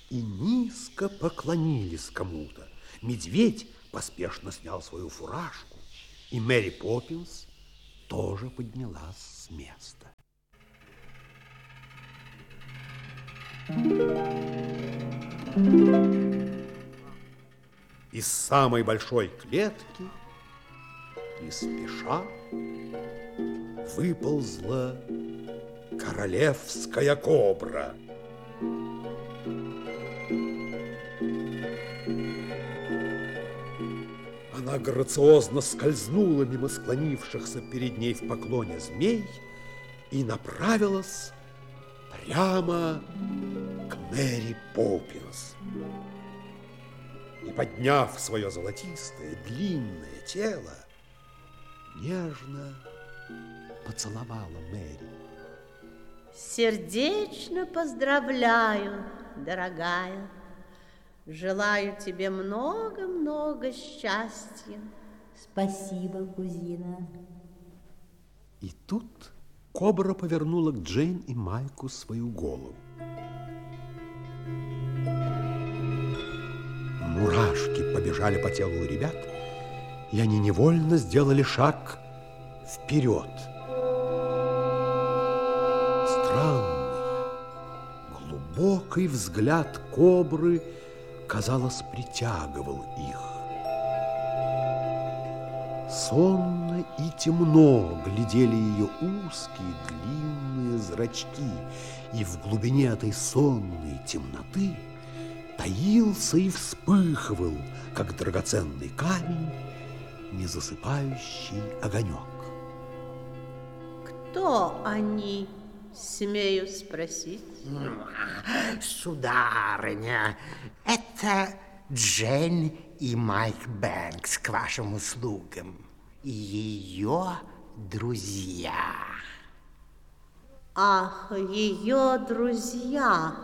S1: и низко поклонились кому-то. Медведь поспешно снял свою фуражку, и Мэри Поппинс тоже поднялась с места. Из самой большой клетки не спеша выползла королевская кобра. Она грациозно скользнула мимо склонившихся перед ней в поклоне змей и направилась прямо к Мэри Поппинс. И, подняв свое золотистое длинное тело, нежно поцеловала Мэри.
S4: Сердечно поздравляю, дорогая. Желаю тебе много-много счастья.
S9: Спасибо, кузина.
S1: И тут кобра повернула к Джейн и Майку свою голову. побежали по телу ребят, и они невольно сделали шаг вперед. Странный, глубокий взгляд кобры, казалось, притягивал их. Сонно и темно глядели ее узкие длинные зрачки, и в глубине этой сонной темноты таился и вспыхивал, как драгоценный камень, незасыпающий огонек.
S4: Кто они, смею спросить?
S12: Сударыня, это Джейн и Майк Бэнкс к вашим услугам. И ее друзья.
S4: Ах, ее друзья.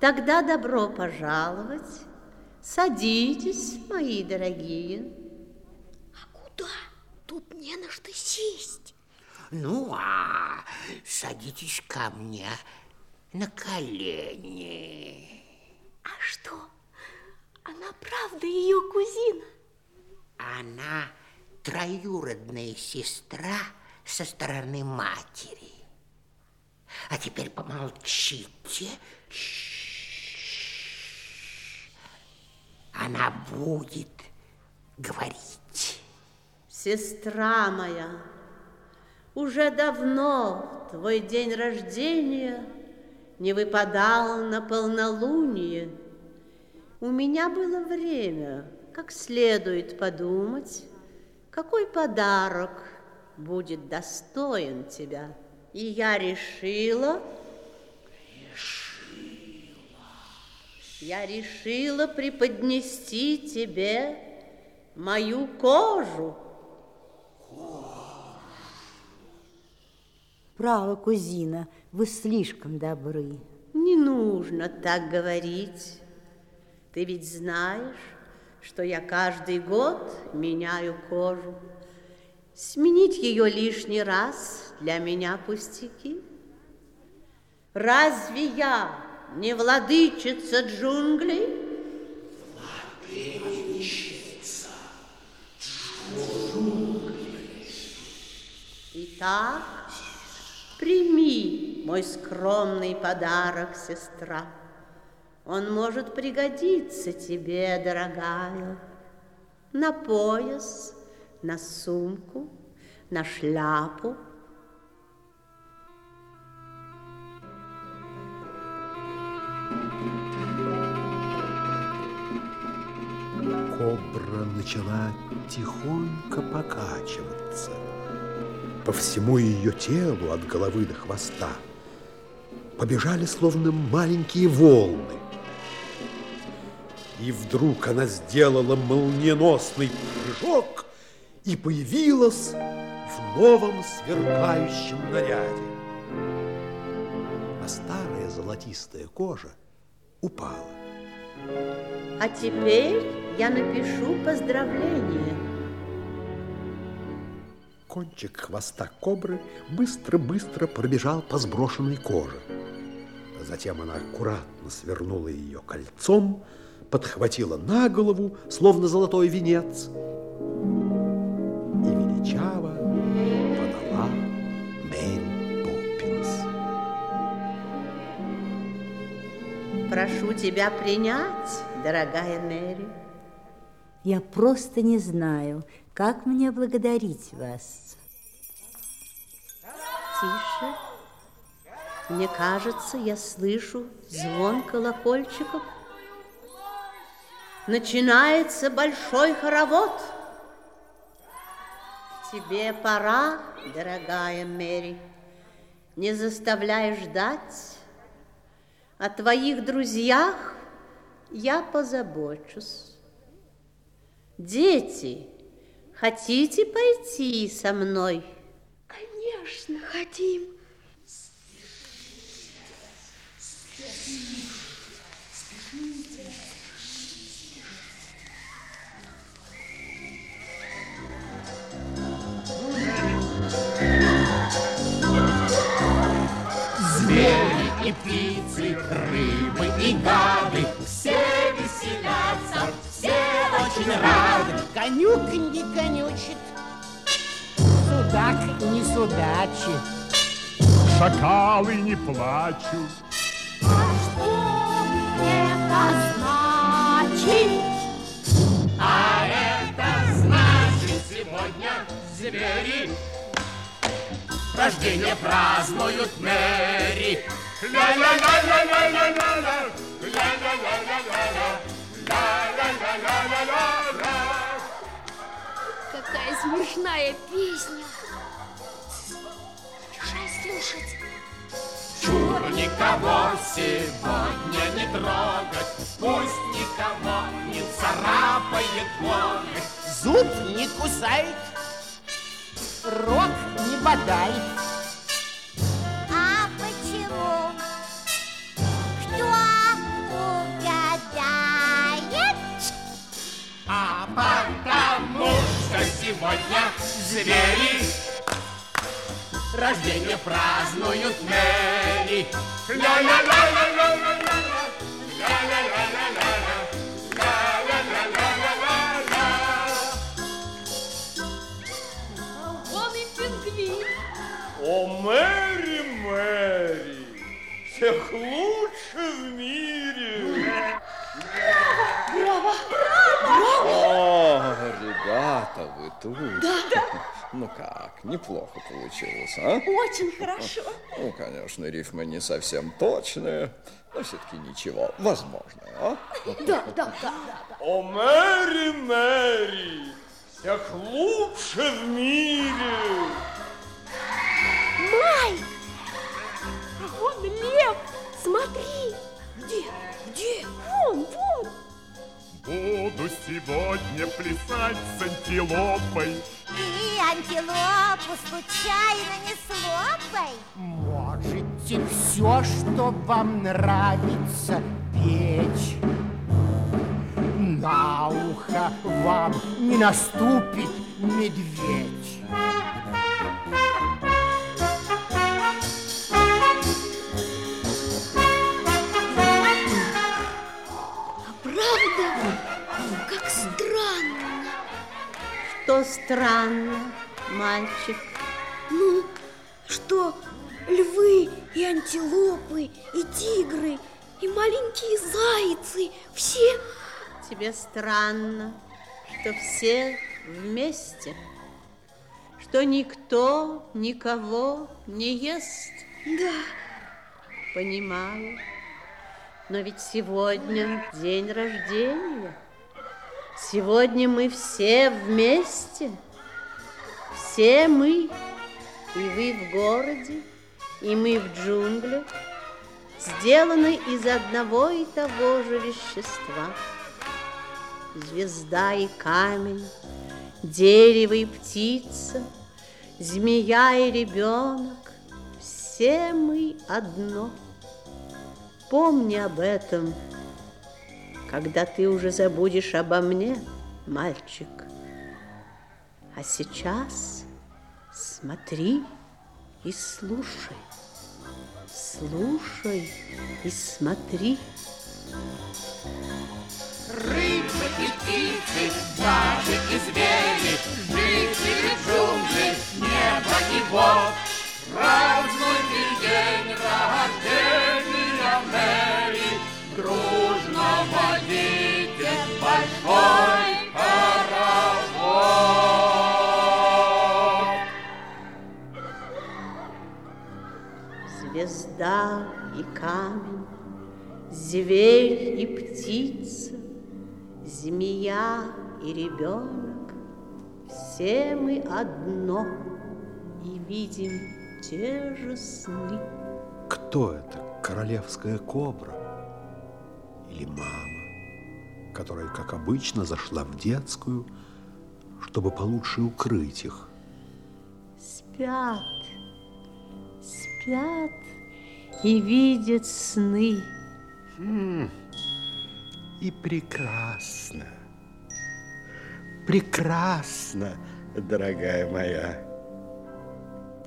S4: Тогда добро пожаловать. Садитесь, мои дорогие.
S6: Куда? Тут не на что сесть.
S12: Ну, а садитесь ко мне на колени.
S6: А что? Она правда ее кузина?
S12: Она троюродная сестра со стороны матери. А теперь помолчите. Она будет говорить.
S4: Сестра моя, уже давно твой день рождения не выпадал на полнолуние. У меня было время как следует подумать, какой подарок будет достоин тебя. И я решила... Я решила преподнести тебе мою кожу.
S14: Право, кузина, вы слишком добры.
S4: Не нужно так говорить. Ты ведь знаешь, что я каждый год меняю кожу. Сменить ее лишний раз для меня пустяки. Разве я не владычица джунглей?
S12: Владычица
S4: джунглей. Итак, прими мой скромный подарок, сестра. Он может пригодиться тебе, дорогая, на пояс, на сумку, на шляпу.
S1: Кобра начала тихонько покачиваться. По всему ее телу, от головы до хвоста, побежали словно маленькие волны. И вдруг она сделала молниеносный прыжок и появилась в новом сверкающем наряде. А старая золотистая кожа упала.
S4: А теперь я напишу поздравление.
S1: Кончик хвоста кобры быстро-быстро пробежал по сброшенной коже. Затем она аккуратно свернула ее кольцом, подхватила на голову, словно золотой венец, и величаво подала Мэри Поппинс.
S4: Прошу тебя принять, дорогая Мэри.
S14: Я просто не знаю, как мне благодарить вас.
S4: Тише. Мне кажется, я слышу звон колокольчиков. Начинается большой хоровод. Тебе пора, дорогая Мэри. Не заставляй ждать. О твоих друзьях я позабочусь. Дети, хотите пойти со мной?
S6: Конечно, хотим.
S15: Звери и птицы, рыбы и гады,
S12: Конюк не конючит, судак не судачит.
S15: Шакалы не плачут.
S6: Это значит,
S15: А это значит сегодня звери Рождение празднуют Мэри. Ля-ля-ля-ля-ля-ля-ля-ля, ля-ля-ля-ля-ля-ля, ля-ля-ля-ля-ля-ля.
S5: Какая смешная песня. Мешай слушать.
S15: Чур никого сегодня не трогать, Пусть никого не царапает ноготь.
S12: Зуб не кусает, рот не бодает.
S15: Сегодня звери Рождение празднуют Мэри. Ля-ля-ля-ля-ля-ля.
S16: О, Мэри, Мэри, всех лучше в мире.
S10: Браво!
S7: О, ребята, вы тут.
S4: Да, да.
S7: Ну как, неплохо получилось, а?
S4: Очень хорошо.
S7: Ну, конечно, рифмы не совсем точные, но все-таки ничего, возможно, а?
S4: Да, да, да.
S16: О, Мэри, Мэри, всех лучше в мире.
S5: Майк! А вон лев! Смотри!
S15: Буду сегодня плясать с антилопой.
S6: И антилопу случайно не слопай.
S12: Можете все, что вам нравится, петь. На ухо вам не наступит медведь.
S5: Правда? Как странно.
S4: Что странно, мальчик?
S5: Ну, что львы и антилопы, и тигры, и маленькие зайцы, все...
S4: Тебе странно, что все вместе, что никто никого не ест.
S5: Да.
S4: Понимаю. Но ведь сегодня день рождения. Сегодня мы все вместе. Все мы. И вы в городе, и мы в джунглях, сделаны из одного и того же вещества. Звезда и камень, дерево и птица, змея и ребенок, все мы одно. Помни об этом, когда ты уже забудешь обо мне, мальчик. А сейчас смотри и слушай. Слушай и смотри.
S15: Рыбы и птицы, даже и звери, жители джунглей, неба и вод. Празднуйте день рождения
S4: Звезда и камень, зверь и птица, змея и ребенок, все мы одно и видим те же сны.
S1: Кто это? Королевская кобра? Или мама, которая, как обычно, зашла в детскую, чтобы получше укрыть их?
S4: Спят, спят и видят сны.
S12: М, И прекрасно, прекрасно, дорогая моя.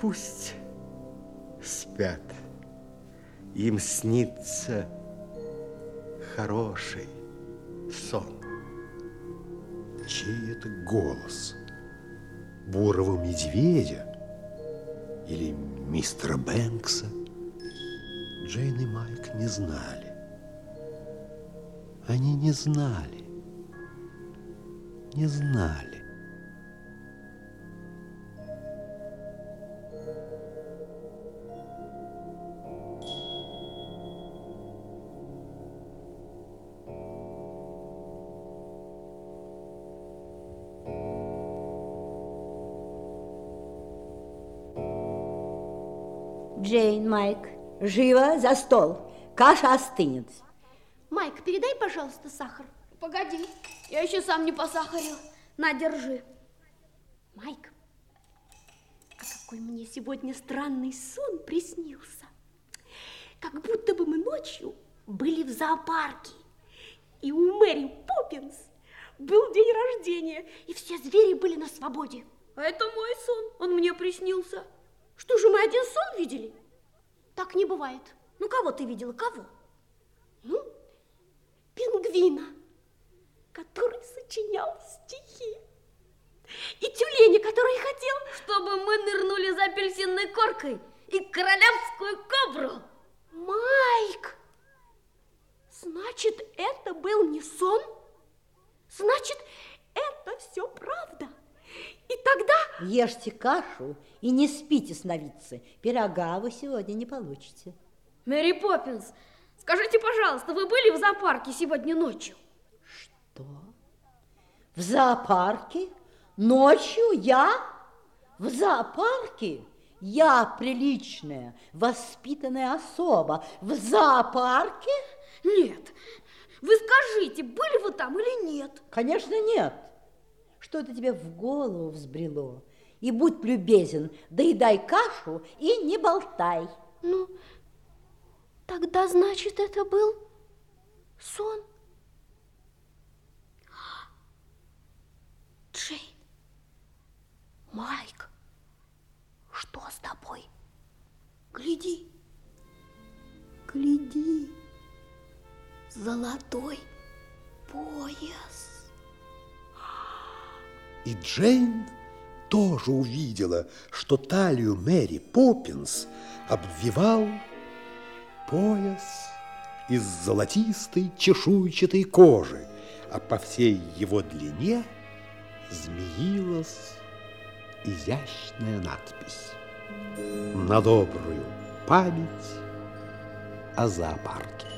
S12: Пусть спят. Им снится хороший сон.
S1: чей это голос? Бурого медведя или мистера Бэнкса? Джейн и Майк не знали. Они не знали. Не знали.
S9: Живо за стол. Каша остынет.
S5: Майк, передай, пожалуйста, сахар. Погоди, я еще сам не посахарил. На, держи. Майк, а какой мне сегодня странный сон приснился. Как будто бы мы ночью были в зоопарке. И у Мэри Поппинс был день рождения, и все звери были на свободе. А это мой сон, он мне приснился. Что же, мы один сон видели? Так не бывает. Ну, кого ты видела, кого? Ну, пингвина, который сочинял стихи. И тюленя, который хотел, чтобы мы нырнули за апельсинной коркой и королевскую кобру. Майк, значит, это был не сон? Значит, это все правда. И тогда...
S9: Ешьте кашу и не спите сновидцы. Пирога вы сегодня не получите.
S5: Мэри Поппинс, скажите, пожалуйста, вы были в зоопарке сегодня ночью?
S9: Что? В зоопарке? Ночью я? В зоопарке? Я приличная, воспитанная особа. В зоопарке?
S5: Нет. Вы скажите, были вы там или нет?
S9: Конечно, нет. Что это тебе в голову взбрело? И будь любезен, доедай кашу и не болтай.
S5: Ну, тогда, значит, это был сон. Джейн, Майк, что с тобой? Гляди, гляди, золотой пояс.
S1: И Джейн тоже увидела, что талию Мэри Поппинс обвивал пояс из золотистой чешуйчатой кожи, а по всей его длине змеилась изящная надпись на добрую память о зоопарке.